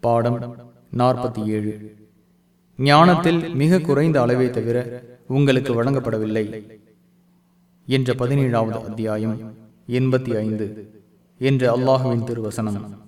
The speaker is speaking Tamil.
பாடம் நாற்பத்தி ஏழு. ஞானத்தில் மிக குறைந்த அளவை தவிர உங்களுக்கு வழங்கப்படவில்லை என்ற பதினேழாவது அத்தியாயம் எண்பத்தி ஐந்து என்ற அல்லாஹுவின் திருவசனம்.